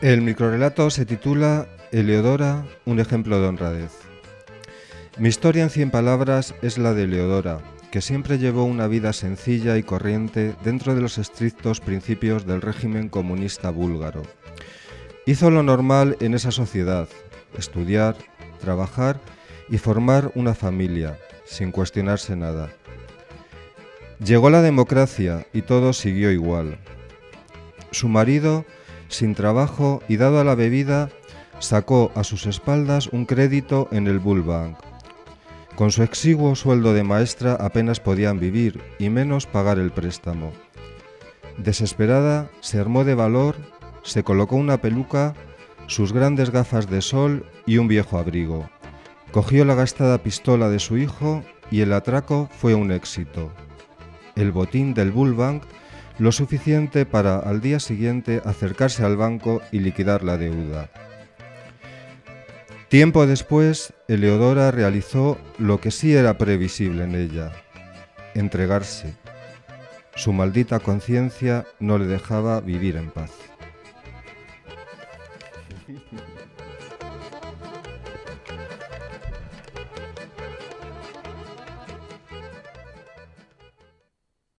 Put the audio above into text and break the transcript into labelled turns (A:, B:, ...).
A: El microrelato se titula Eleodora, un ejemplo de honradez. Mi historia en cien palabras es la de Eleodora, que siempre llevó una vida sencilla y corriente dentro de los estrictos principios del régimen comunista búlgaro. Hizo lo normal en esa sociedad, estudiar, trabajar y formar una familia, sin cuestionarse nada. Llegó la democracia y todo siguió igual. Su marido, sin trabajo y dado a la bebida, sacó a sus espaldas un crédito en el Bullbank. Con su exiguo sueldo de maestra apenas podían vivir y menos pagar el préstamo. Desesperada, se armó de valor, se colocó una peluca, sus grandes gafas de sol y un viejo abrigo. Cogió la gastada pistola de su hijo y el atraco fue un éxito. El botín del Bullbank lo suficiente para al día siguiente acercarse al banco y liquidar la deuda. Tiempo después, Eleodora realizó lo que sí era previsible en ella, entregarse. Su maldita conciencia no le dejaba vivir en paz.